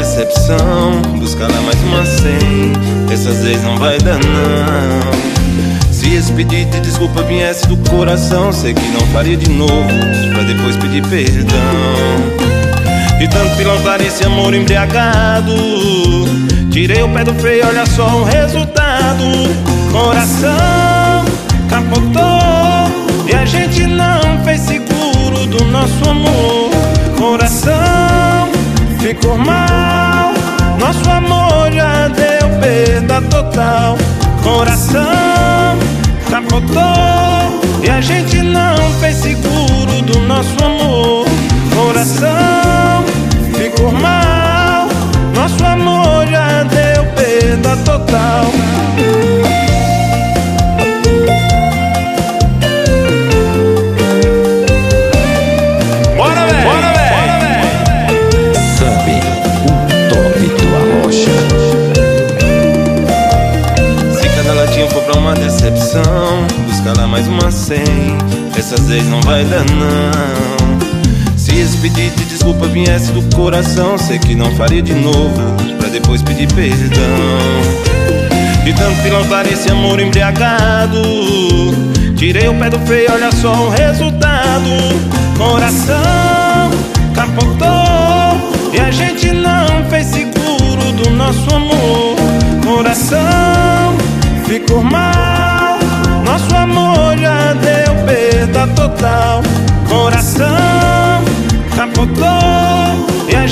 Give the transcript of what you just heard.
decepção. Buscar lá mais uma cem. Dessas vezes não vai dar não. Se esse pedido de desculpa viesse do coração Sei que não faria de novo. Pra depois pedir perdão. E tanto pilotar esse amor embriagado. Tirei o pé do freio, olha só o resultado ficou mal Nosso amor já deu perda total. Coração capotou E a gente não fez seguro do nosso amor. Coração decepção. Buscar lá mais uma cem Dessas vezes não vai dar não. Se esse pedido de desculpa viesse do coração. Sei que não faria de novo Pra depois pedir perdão. De tanto pilotar esse amor embriagado Tirei o pé do freio, olha só o resultado. Coração capotou E a gente não fez seguro do nosso amor. Coração ficou mal capotou E a